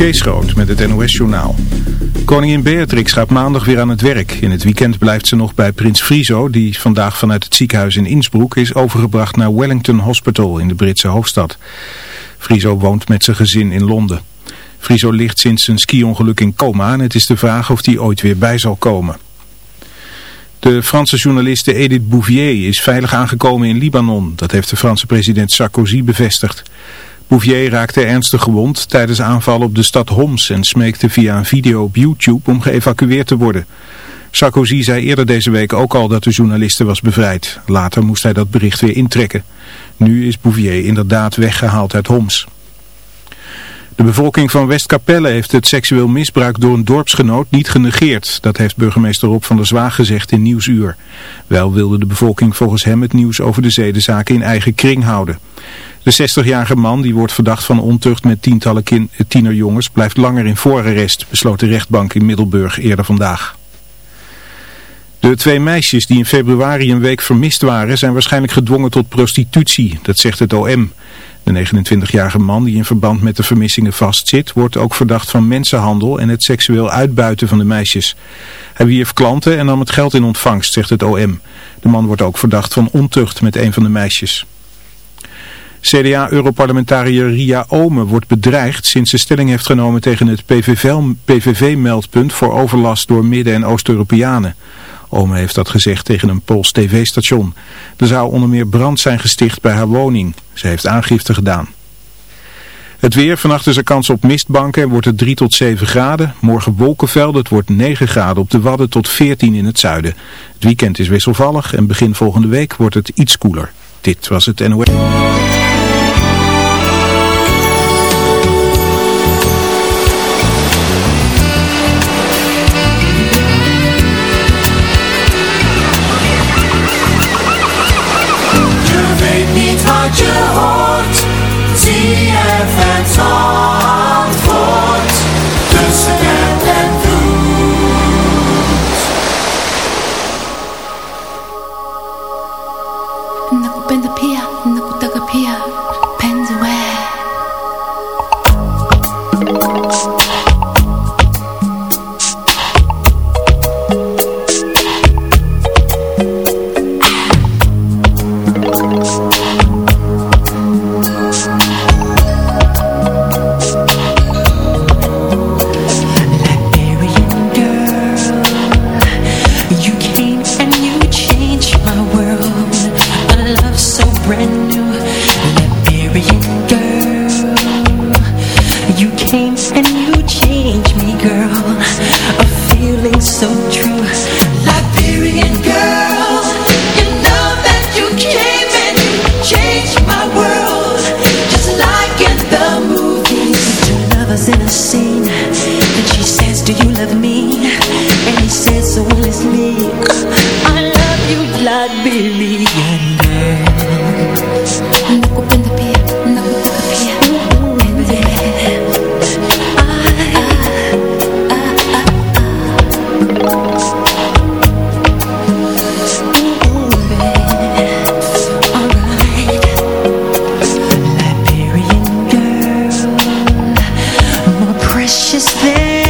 Kees met het NOS-journaal. Koningin Beatrix gaat maandag weer aan het werk. In het weekend blijft ze nog bij prins Friso, die vandaag vanuit het ziekenhuis in Innsbruck is overgebracht naar Wellington Hospital in de Britse hoofdstad. Friso woont met zijn gezin in Londen. Friso ligt sinds zijn ski-ongeluk in coma en het is de vraag of hij ooit weer bij zal komen. De Franse journaliste Edith Bouvier is veilig aangekomen in Libanon. Dat heeft de Franse president Sarkozy bevestigd. Bouvier raakte ernstig gewond tijdens aanval op de stad Homs en smeekte via een video op YouTube om geëvacueerd te worden. Sarkozy zei eerder deze week ook al dat de journaliste was bevrijd. Later moest hij dat bericht weer intrekken. Nu is Bouvier inderdaad weggehaald uit Homs. De bevolking van Westkapelle heeft het seksueel misbruik door een dorpsgenoot niet genegeerd. Dat heeft burgemeester Rob van der Zwaag gezegd in Nieuwsuur. Wel wilde de bevolking volgens hem het nieuws over de zedenzaken in eigen kring houden. De 60-jarige man, die wordt verdacht van ontucht met tientallen tienerjongens, blijft langer in voorarrest, besloot de rechtbank in Middelburg eerder vandaag. De twee meisjes die in februari een week vermist waren zijn waarschijnlijk gedwongen tot prostitutie, dat zegt het OM. De 29-jarige man die in verband met de vermissingen vastzit, wordt ook verdacht van mensenhandel en het seksueel uitbuiten van de meisjes. Hij wierf klanten en nam het geld in ontvangst, zegt het OM. De man wordt ook verdacht van ontucht met een van de meisjes. CDA-europarlementariër Ria Ome wordt bedreigd sinds ze stelling heeft genomen tegen het PVV-meldpunt voor overlast door Midden- en Oost-Europeanen. Ome heeft dat gezegd tegen een Pools tv-station. Er zou onder meer brand zijn gesticht bij haar woning. Ze heeft aangifte gedaan. Het weer, vannacht is er kans op mistbanken en wordt het 3 tot 7 graden. Morgen wolkenvelden, het wordt 9 graden op de Wadden tot 14 in het zuiden. Het weekend is wisselvallig en begin volgende week wordt het iets koeler. Dit was het NOS. I found song. precious thing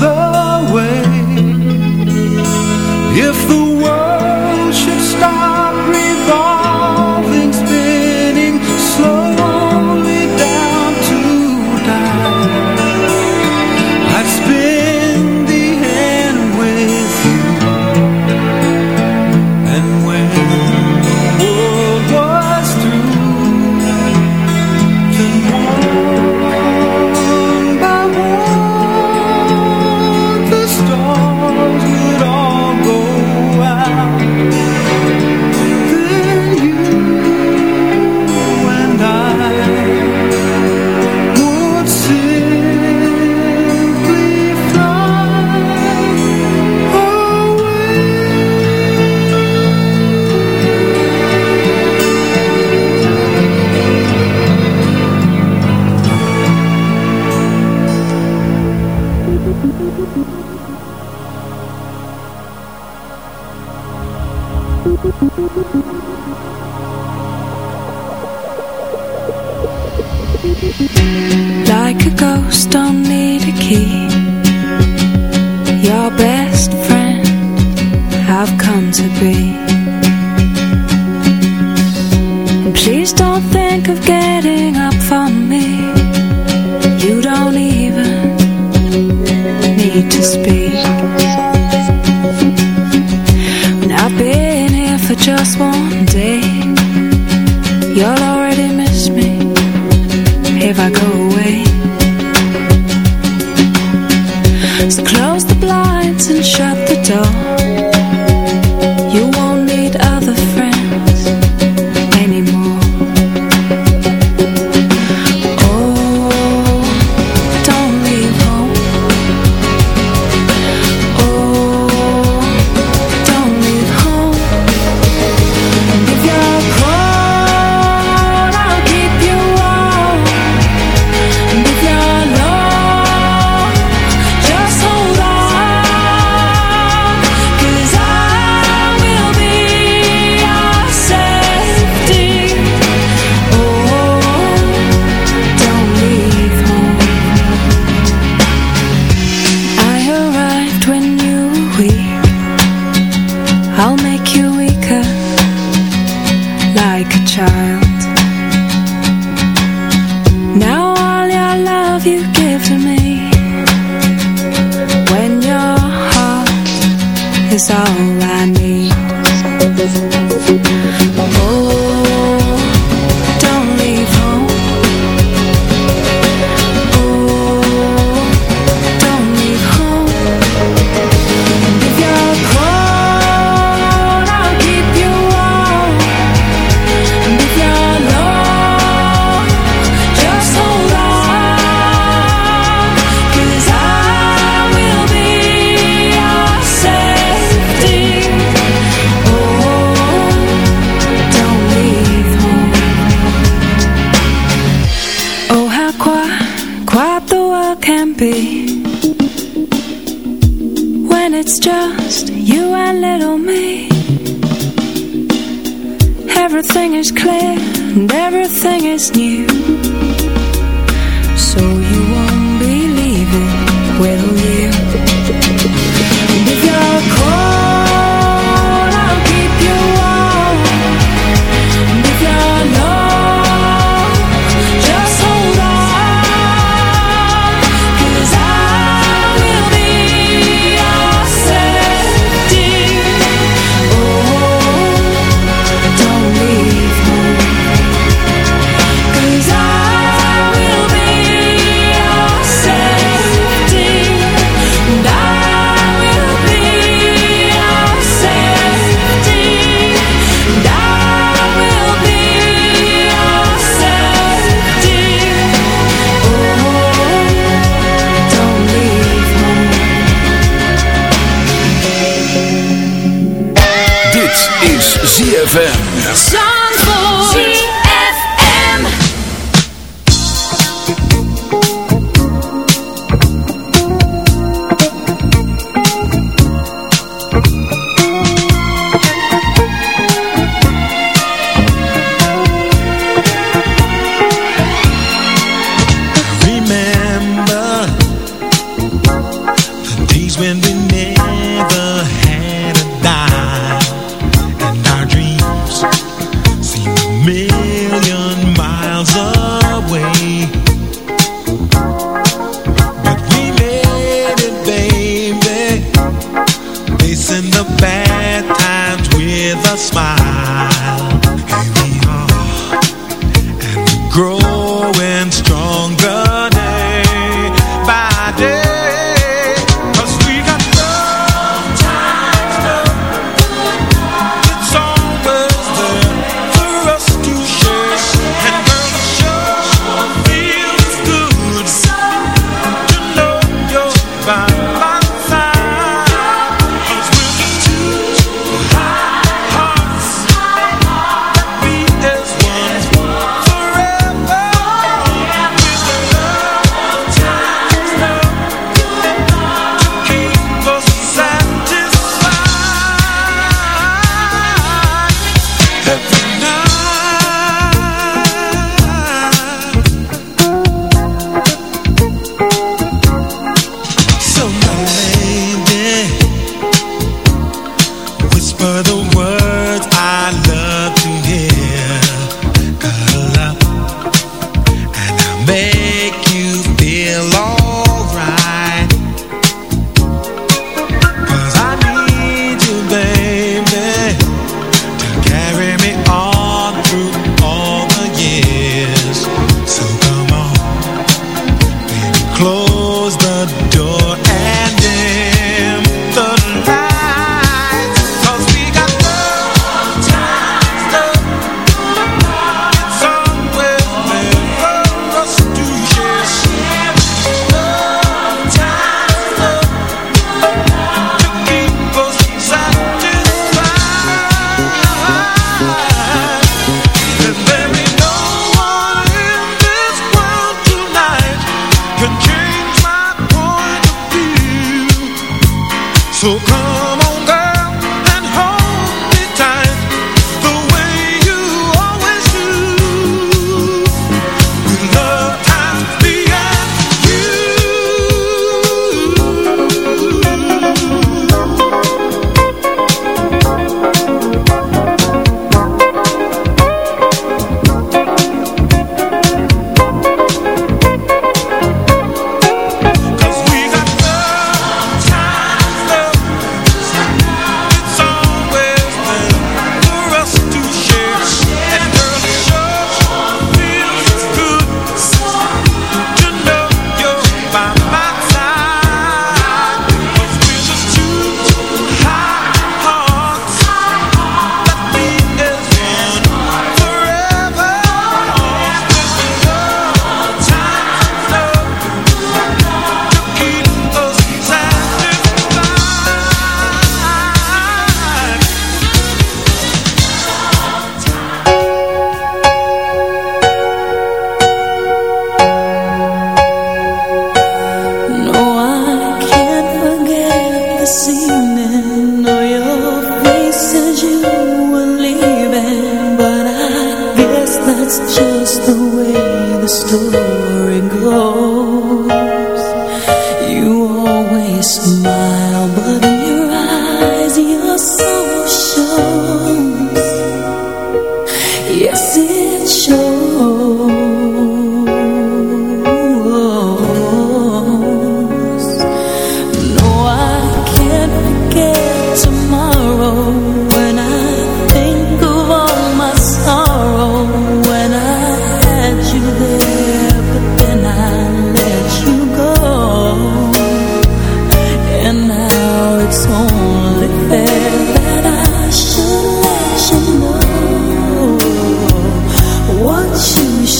the way. If the world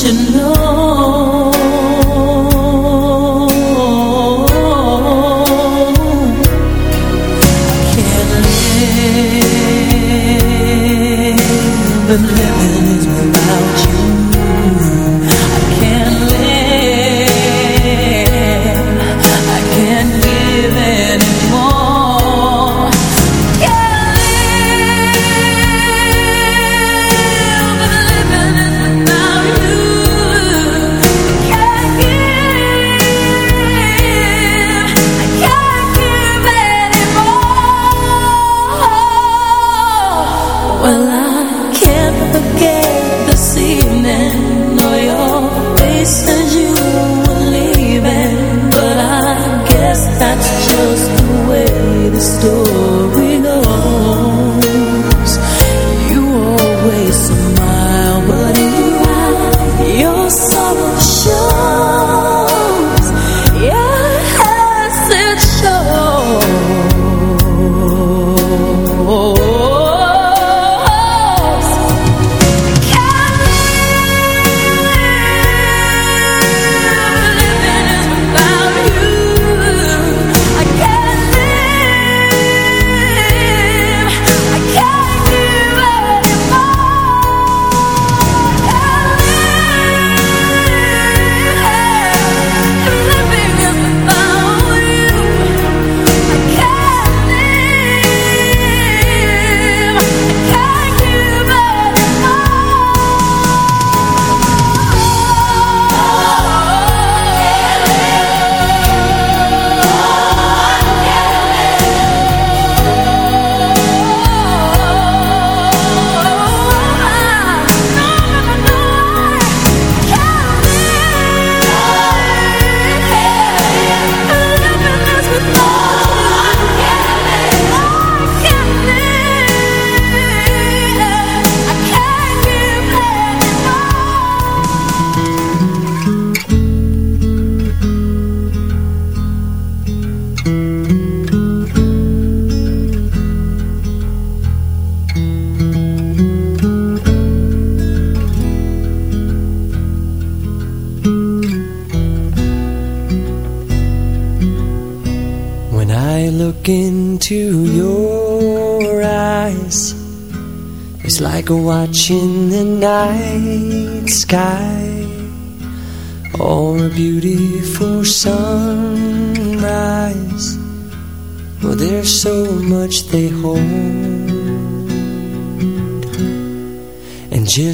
emotional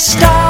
stars,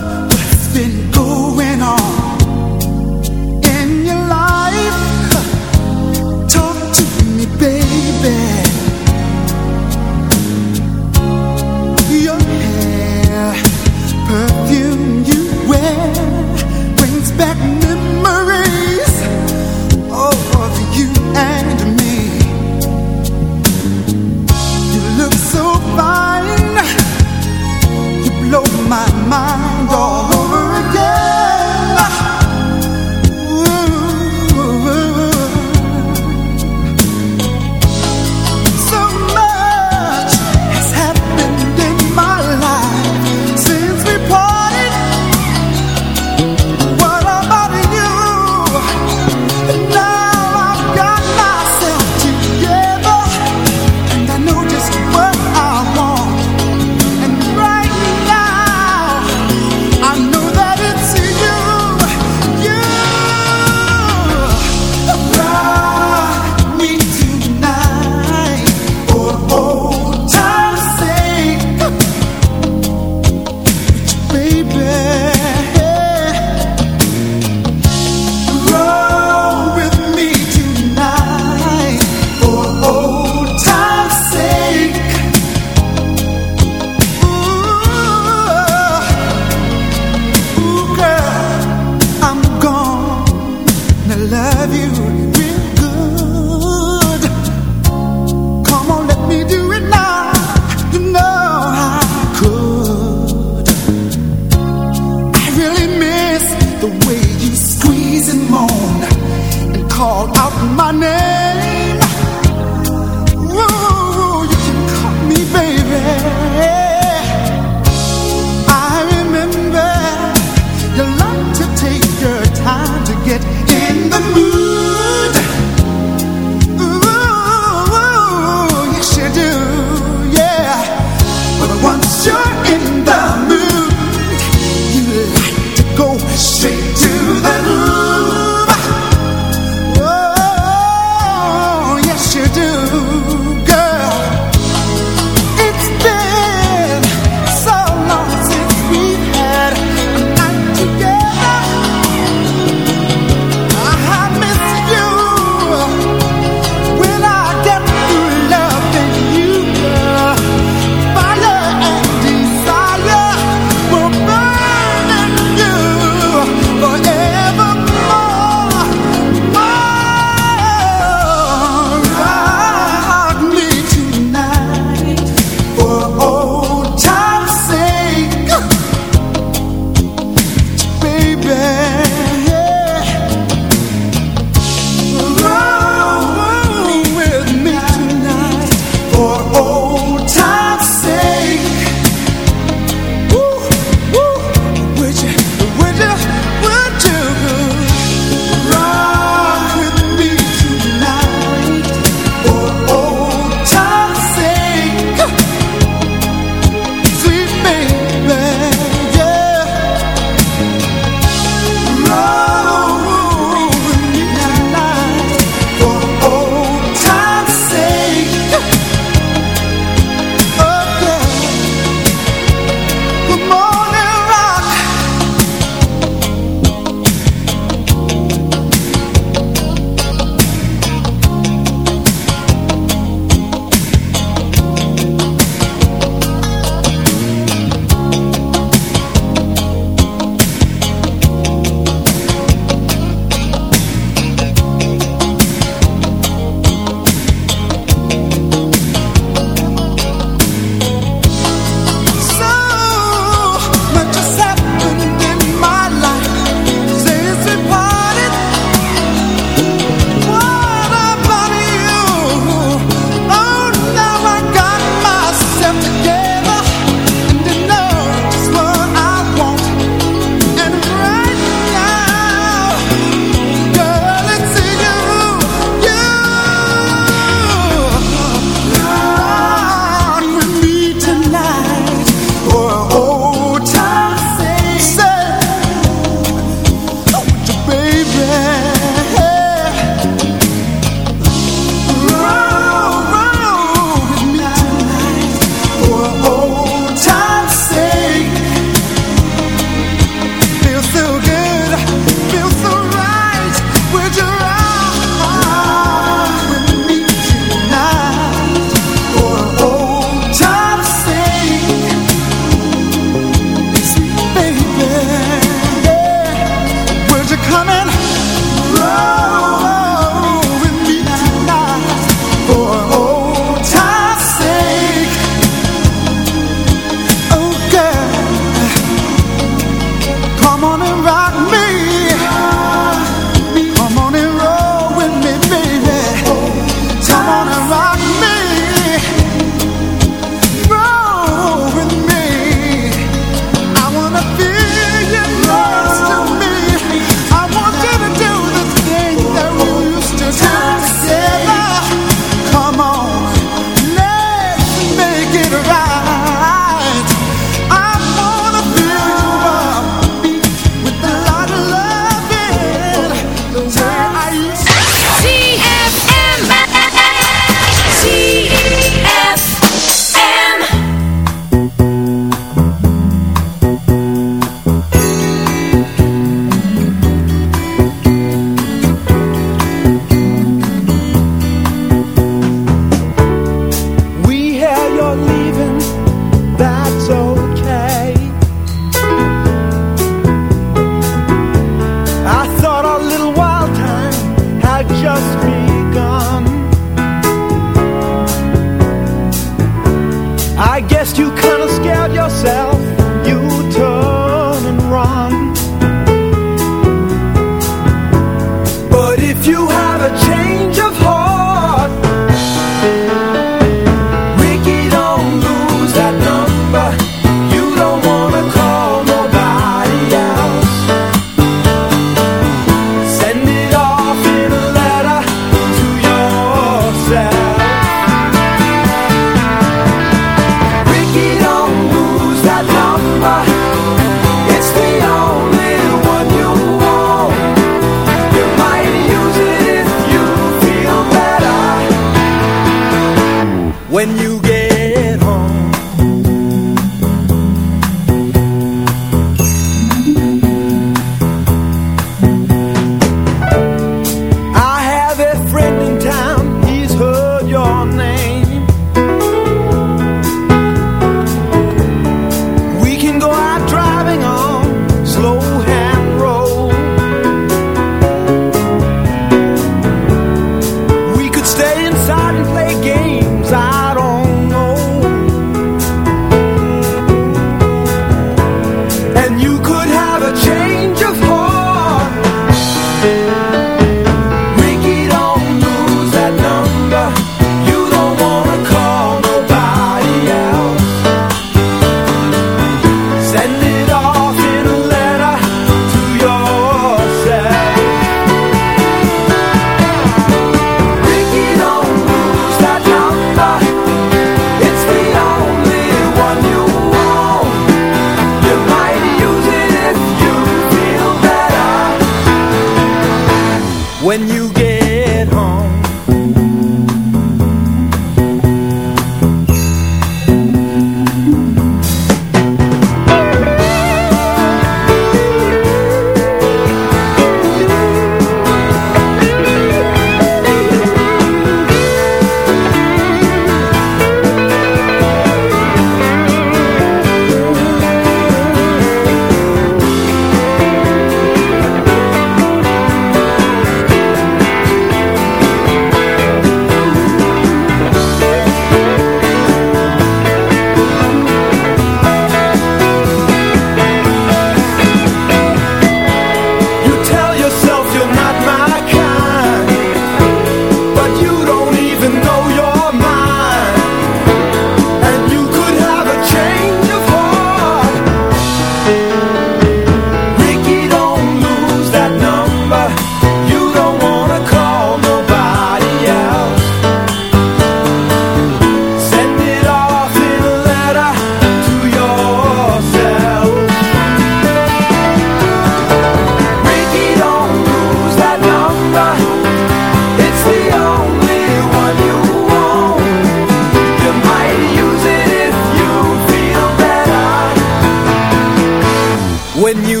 when you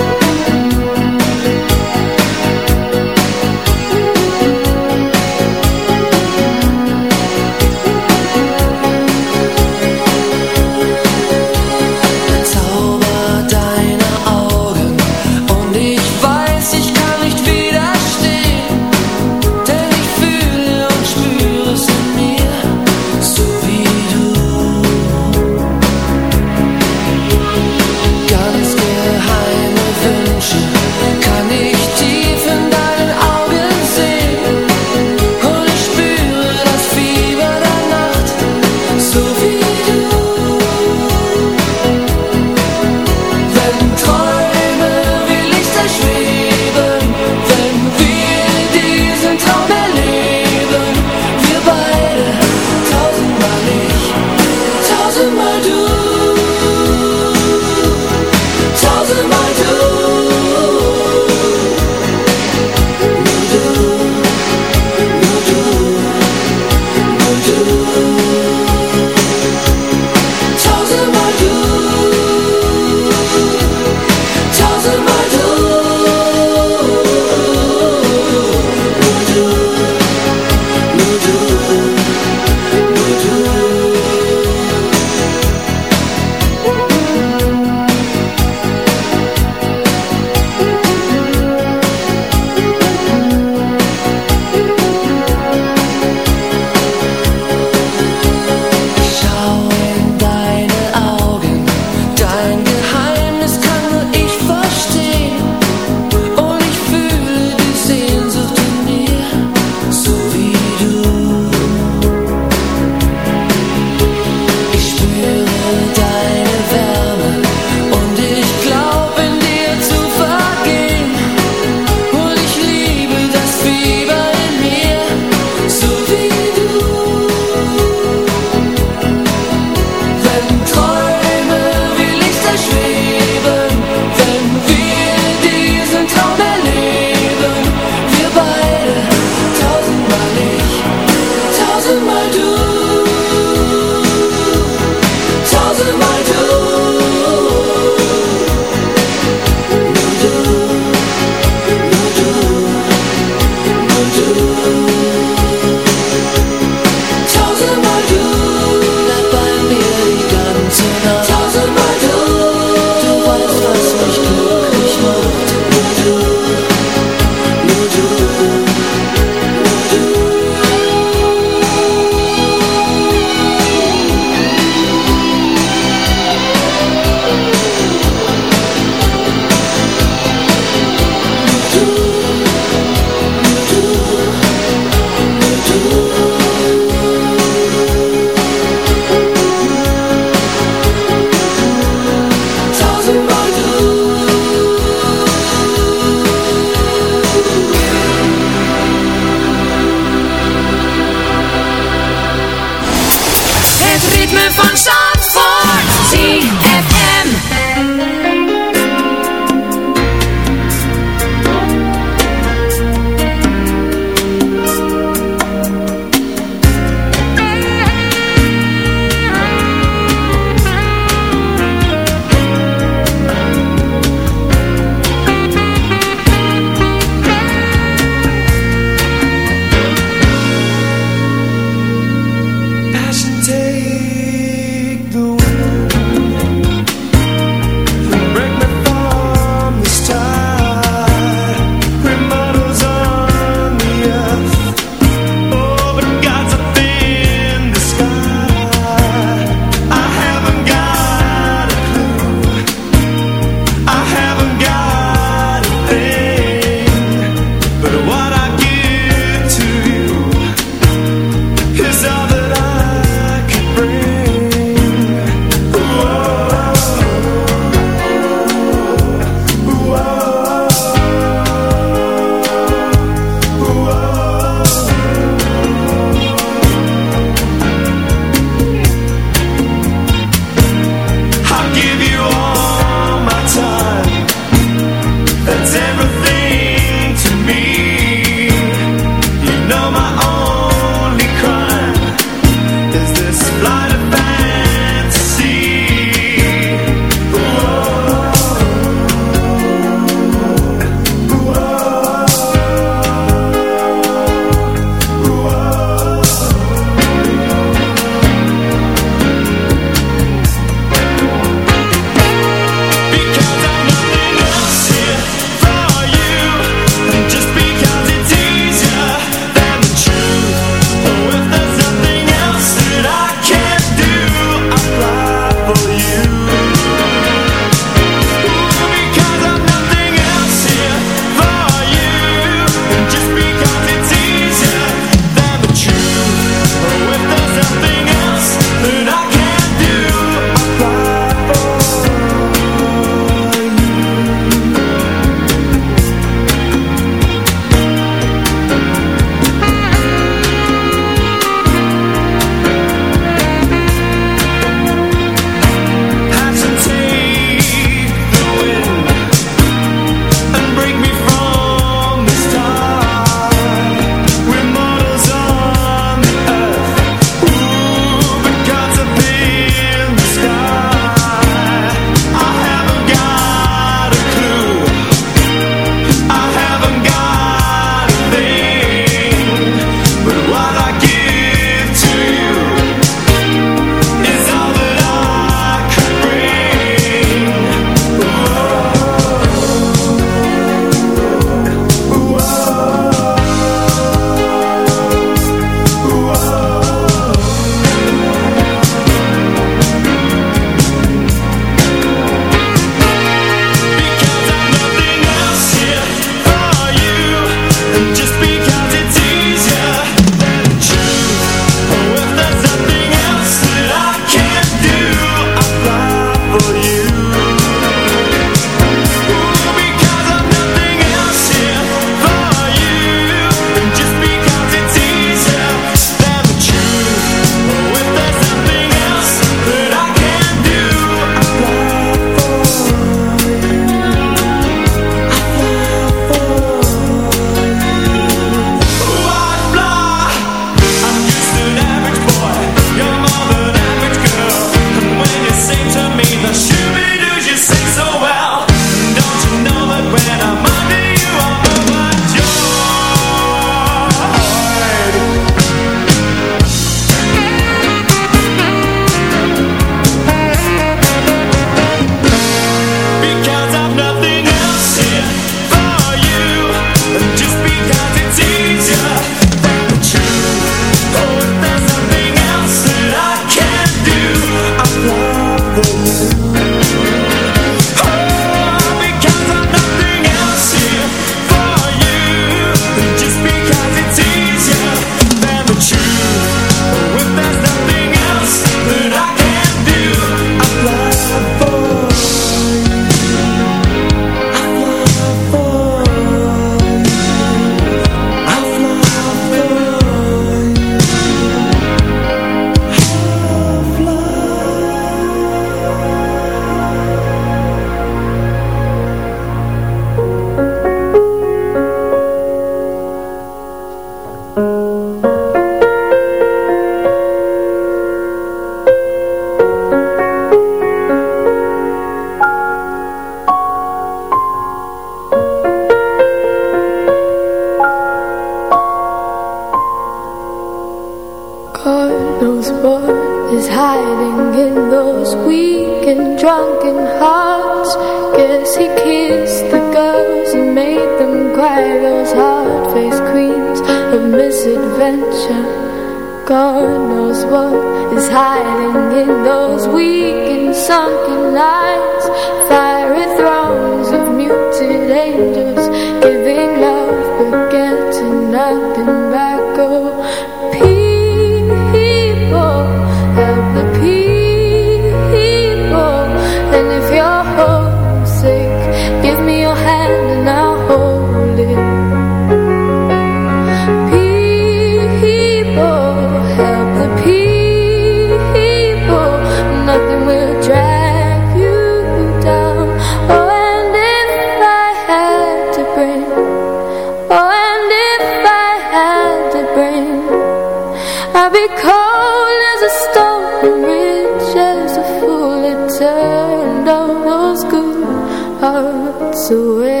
hearts away.